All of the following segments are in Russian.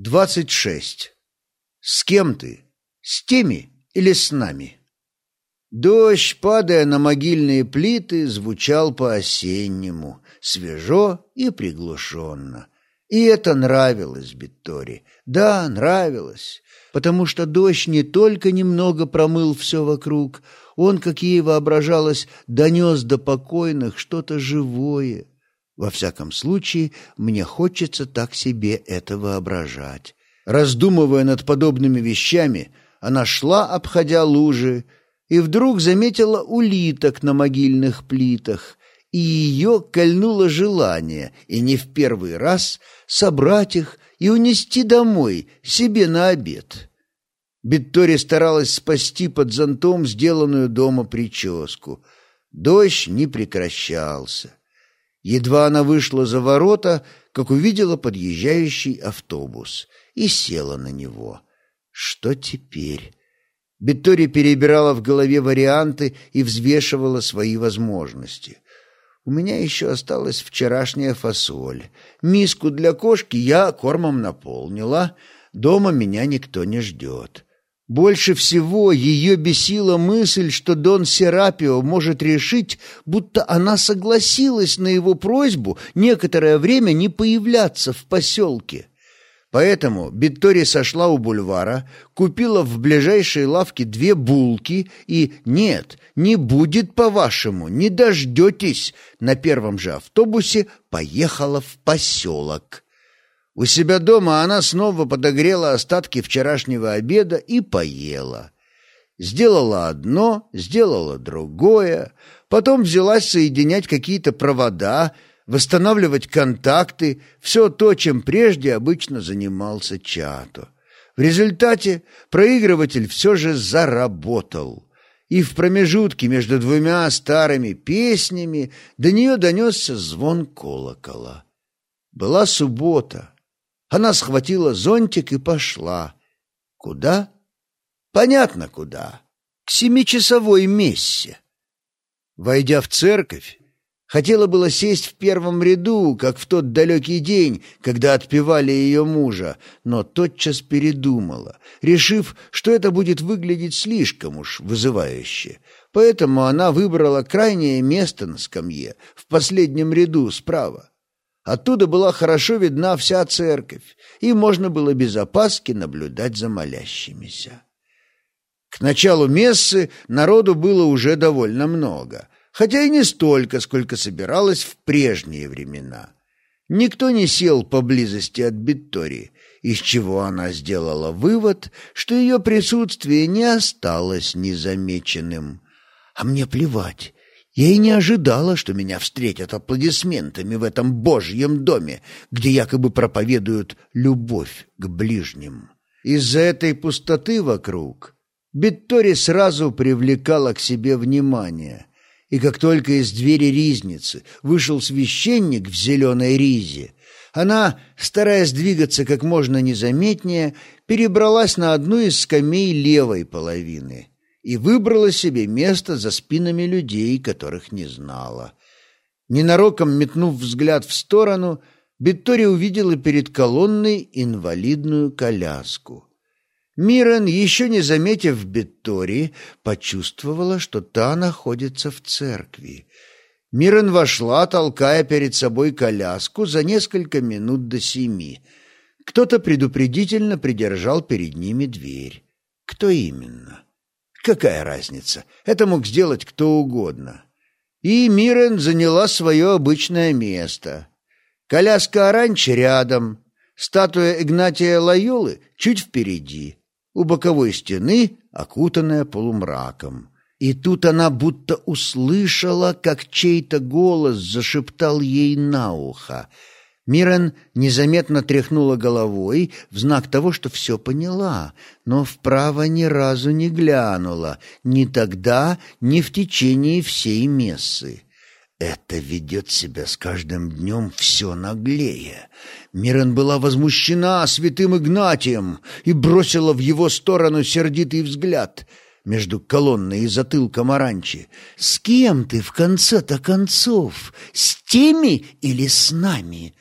Двадцать шесть. С кем ты? С теми или с нами? Дождь, падая на могильные плиты, звучал по-осеннему, свежо и приглушенно. И это нравилось Беттори. Да, нравилось, потому что дождь не только немного промыл все вокруг, он, как ей воображалось, донес до покойных что-то живое, во всяком случае, мне хочется так себе это воображать. Раздумывая над подобными вещами, она шла, обходя лужи, и вдруг заметила улиток на могильных плитах, и ее кольнуло желание, и не в первый раз, собрать их и унести домой, себе на обед. Биттори старалась спасти под зонтом сделанную дома прическу. Дождь не прекращался. Едва она вышла за ворота, как увидела подъезжающий автобус и села на него. Что теперь? Беттори перебирала в голове варианты и взвешивала свои возможности. У меня еще осталась вчерашняя фасоль. Миску для кошки я кормом наполнила. Дома меня никто не ждет. Больше всего ее бесила мысль, что Дон Серапио может решить, будто она согласилась на его просьбу некоторое время не появляться в поселке. Поэтому Биттори сошла у бульвара, купила в ближайшей лавке две булки и «нет, не будет по-вашему, не дождетесь» на первом же автобусе поехала в поселок. У себя дома она снова подогрела остатки вчерашнего обеда и поела. Сделала одно, сделала другое, потом взялась соединять какие-то провода, восстанавливать контакты, все то, чем прежде обычно занимался Чато. В результате проигрыватель все же заработал, и в промежутке между двумя старыми песнями до нее донесся звон колокола. Была суббота. Она схватила зонтик и пошла. Куда? Понятно, куда. К семичасовой мессе. Войдя в церковь, хотела было сесть в первом ряду, как в тот далекий день, когда отпевали ее мужа, но тотчас передумала, решив, что это будет выглядеть слишком уж вызывающе. Поэтому она выбрала крайнее место на скамье, в последнем ряду справа. Оттуда была хорошо видна вся церковь, и можно было без опаски наблюдать за молящимися. К началу мессы народу было уже довольно много, хотя и не столько, сколько собиралось в прежние времена. Никто не сел поблизости от Биттории, из чего она сделала вывод, что ее присутствие не осталось незамеченным. А мне плевать, я и не ожидала, что меня встретят аплодисментами в этом божьем доме, где якобы проповедуют любовь к ближним. Из-за этой пустоты вокруг Биттори сразу привлекала к себе внимание, и как только из двери ризницы вышел священник в зеленой ризе, она, стараясь двигаться как можно незаметнее, перебралась на одну из скамей левой половины и выбрала себе место за спинами людей, которых не знала. Ненароком метнув взгляд в сторону, Биттори увидела перед колонной инвалидную коляску. Мирен, еще не заметив Биттори, почувствовала, что та находится в церкви. Мирен вошла, толкая перед собой коляску за несколько минут до семи. Кто-то предупредительно придержал перед ними дверь. Кто именно? Какая разница? Это мог сделать кто угодно. И Мирен заняла свое обычное место. Коляска Оранчи рядом, статуя Игнатия Лайолы чуть впереди, у боковой стены, окутанная полумраком. И тут она будто услышала, как чей-то голос зашептал ей на ухо — Мирен незаметно тряхнула головой в знак того, что все поняла, но вправо ни разу не глянула, ни тогда, ни в течение всей мессы. Это ведет себя с каждым днем все наглее. Мирен была возмущена святым Игнатием и бросила в его сторону сердитый взгляд между колонной и затылком оранчи. «С кем ты в конце-то концов? С теми или с нами?»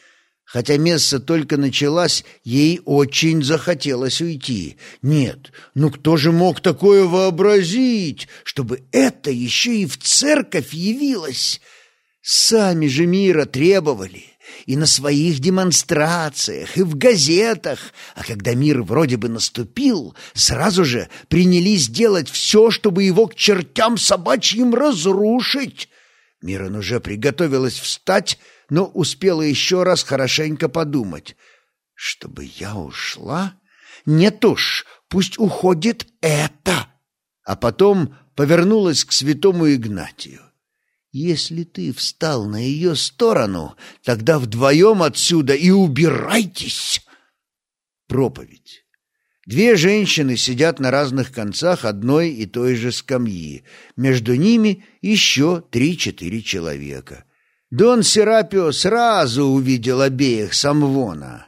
Хотя месса только началась, ей очень захотелось уйти. Нет, ну кто же мог такое вообразить, чтобы это еще и в церковь явилось? Сами же мира требовали, и на своих демонстрациях, и в газетах, а когда мир вроде бы наступил, сразу же принялись делать все, чтобы его к чертям собачьим разрушить. Мирон уже приготовилась встать, но успела еще раз хорошенько подумать. «Чтобы я ушла? Нет уж, пусть уходит это!» А потом повернулась к святому Игнатию. «Если ты встал на ее сторону, тогда вдвоем отсюда и убирайтесь!» Проповедь. Две женщины сидят на разных концах одной и той же скамьи. Между ними еще три-четыре человека. Дон Серапио сразу увидел обеих Самвона.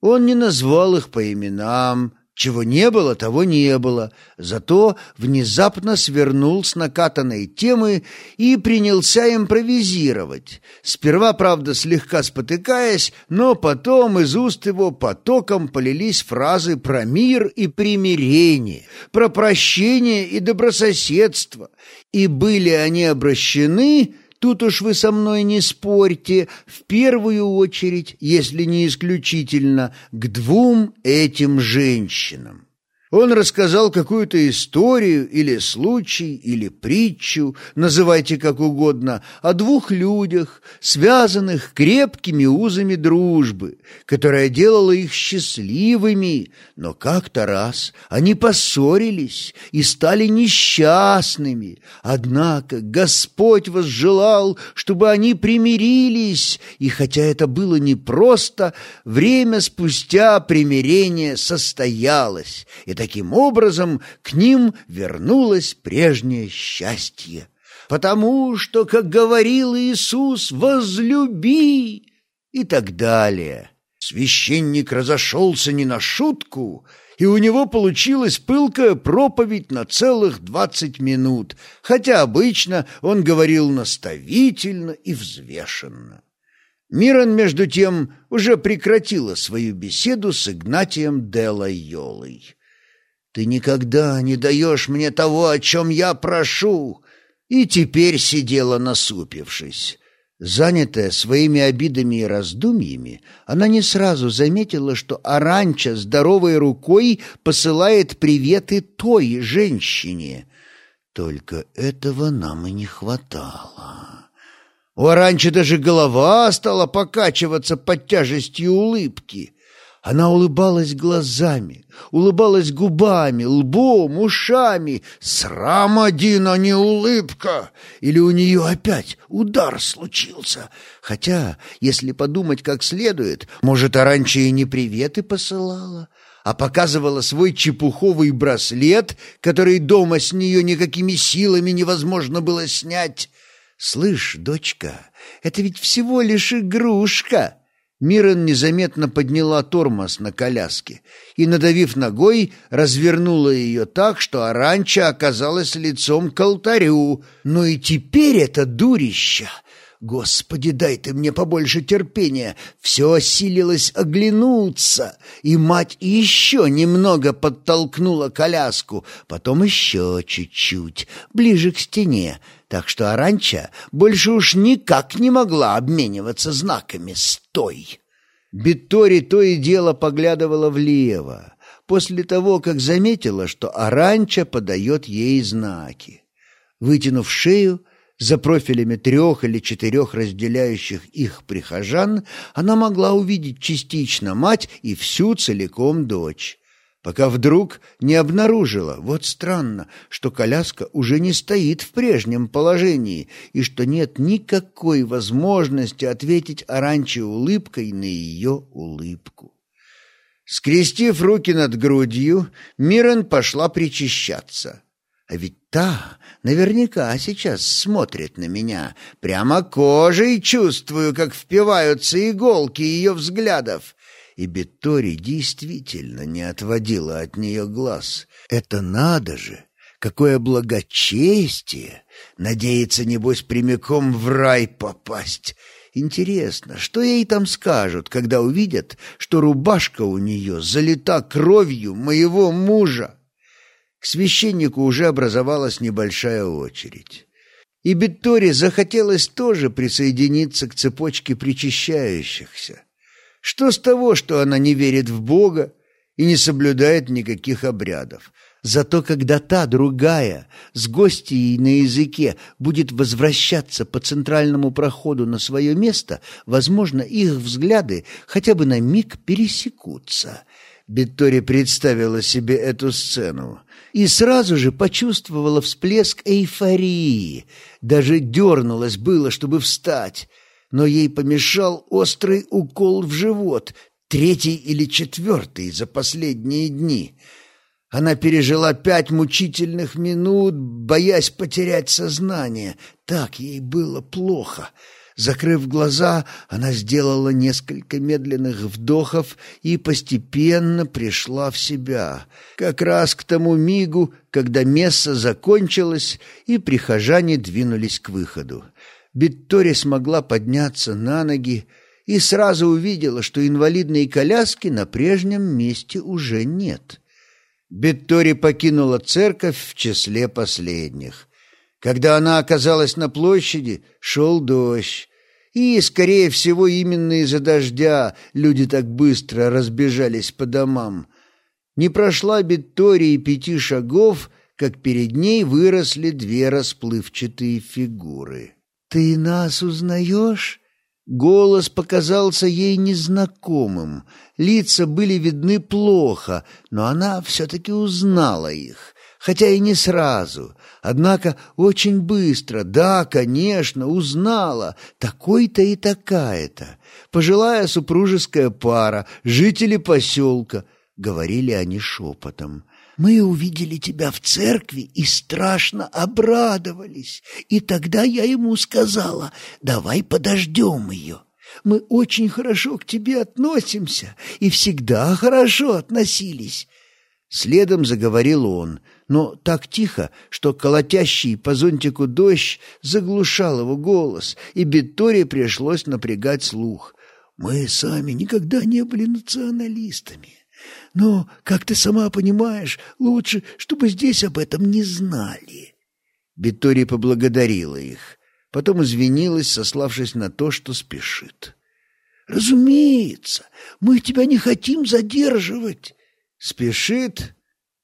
Он не назвал их по именам, чего не было, того не было, зато внезапно свернул с накатанной темы и принялся импровизировать. Сперва, правда, слегка спотыкаясь, но потом из уст его потоком полились фразы про мир и примирение, про прощение и добрососедство, и были они обращены Тут уж вы со мной не спорьте, в первую очередь, если не исключительно, к двум этим женщинам. Он рассказал какую-то историю или случай, или притчу, называйте как угодно, о двух людях, связанных крепкими узами дружбы, которая делала их счастливыми, но как-то раз они поссорились и стали несчастными. Однако Господь возжелал, чтобы они примирились, и хотя это было непросто, время спустя примирение состоялось. Это таким образом к ним вернулось прежнее счастье. Потому что, как говорил Иисус, возлюби и так далее. Священник разошелся не на шутку, и у него получилась пылкая проповедь на целых двадцать минут, хотя обычно он говорил наставительно и взвешенно. Мирон, между тем, уже прекратила свою беседу с Игнатием де Лайолой. Ты никогда не даешь мне того, о чем я прошу!» И теперь сидела насупившись. Занятая своими обидами и раздумьями, она не сразу заметила, что Аранча здоровой рукой посылает приветы той женщине. Только этого нам и не хватало. У Аранчи даже голова стала покачиваться под тяжестью улыбки — она улыбалась глазами, улыбалась губами, лбом, ушами. Срам один, а не улыбка. Или у нее опять удар случился. Хотя, если подумать как следует, может, а раньше и не приветы посылала, а показывала свой чепуховый браслет, который дома с нее никакими силами невозможно было снять. «Слышь, дочка, это ведь всего лишь игрушка!» Мирон незаметно подняла тормоз на коляске и, надавив ногой, развернула ее так, что Аранча оказалась лицом к алтарю. Но и теперь это дурища! Господи, дай ты мне побольше терпения! Все осилилось оглянуться, и мать еще немного подтолкнула коляску, потом еще чуть-чуть, ближе к стене, так что Аранча больше уж никак не могла обмениваться знаками с той. Биттори то и дело поглядывала влево, после того, как заметила, что Аранча подает ей знаки. Вытянув шею, за профилями трех или четырех разделяющих их прихожан, она могла увидеть частично мать и всю целиком дочь пока вдруг не обнаружила, вот странно, что коляска уже не стоит в прежнем положении и что нет никакой возможности ответить Аранче улыбкой на ее улыбку. Скрестив руки над грудью, Мирон пошла причащаться. А ведь та наверняка сейчас смотрит на меня. Прямо кожей чувствую, как впиваются иголки ее взглядов и Беттори действительно не отводила от нее глаз. Это надо же! Какое благочестие! Надеется, небось, прямиком в рай попасть. Интересно, что ей там скажут, когда увидят, что рубашка у нее залита кровью моего мужа? К священнику уже образовалась небольшая очередь. И Бетторе захотелось тоже присоединиться к цепочке причащающихся. Что с того, что она не верит в Бога и не соблюдает никаких обрядов? Зато когда та другая, с гостьей на языке, будет возвращаться по центральному проходу на свое место, возможно, их взгляды хотя бы на миг пересекутся. Беттори представила себе эту сцену и сразу же почувствовала всплеск эйфории. Даже дернулась было, чтобы встать, но ей помешал острый укол в живот, третий или четвертый за последние дни — она пережила пять мучительных минут, боясь потерять сознание. Так ей было плохо. Закрыв глаза, она сделала несколько медленных вдохов и постепенно пришла в себя. Как раз к тому мигу, когда месса закончилось, и прихожане двинулись к выходу. Биттори смогла подняться на ноги и сразу увидела, что инвалидной коляски на прежнем месте уже нет. Биттори покинула церковь в числе последних. Когда она оказалась на площади, шел дождь. И, скорее всего, именно из-за дождя люди так быстро разбежались по домам. Не прошла Беттори и пяти шагов, как перед ней выросли две расплывчатые фигуры. «Ты нас узнаешь?» Голос показался ей незнакомым, лица были видны плохо, но она все-таки узнала их, хотя и не сразу, однако очень быстро, да, конечно, узнала, такой-то и такая-то, пожилая супружеская пара, жители поселка, говорили они шепотом. Мы увидели тебя в церкви и страшно обрадовались. И тогда я ему сказала, давай подождем ее. Мы очень хорошо к тебе относимся и всегда хорошо относились. Следом заговорил он, но так тихо, что колотящий по зонтику дождь заглушал его голос, и Бетторе пришлось напрягать слух. «Мы сами никогда не были националистами. Но, как ты сама понимаешь, лучше, чтобы здесь об этом не знали». Беттори поблагодарила их, потом извинилась, сославшись на то, что спешит. «Разумеется, мы тебя не хотим задерживать». «Спешит?»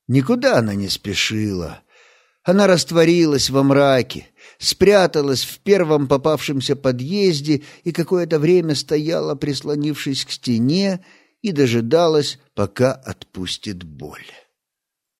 Никуда она не спешила. Она растворилась во мраке, спряталась в первом попавшемся подъезде и какое-то время стояла, прислонившись к стене, и дожидалась, пока отпустит боль.